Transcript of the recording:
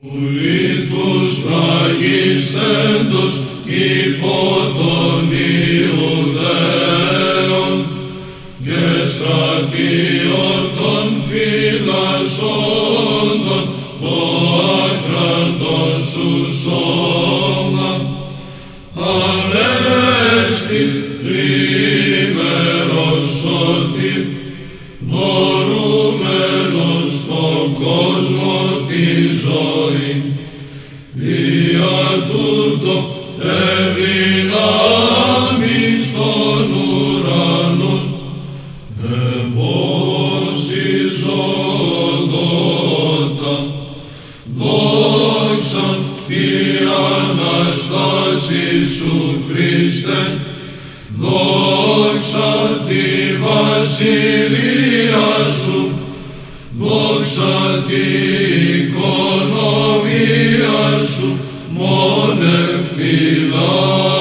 Λίθους φραγιστέντος υπό των Ιουδαίων και στρατιών των φυλασσόντων το άκραντον σου σώμα. Ανέστης τρίμερος σωτήρ τη ζωή. Δια τούτο εδυνάμεις των ουρανών ευωσιζόδοτα δόξα τη Αναστάση σου Χριστέ. Δόξα τη βασιλεία σου δόξα τη οικονομία σου μόνε φυλά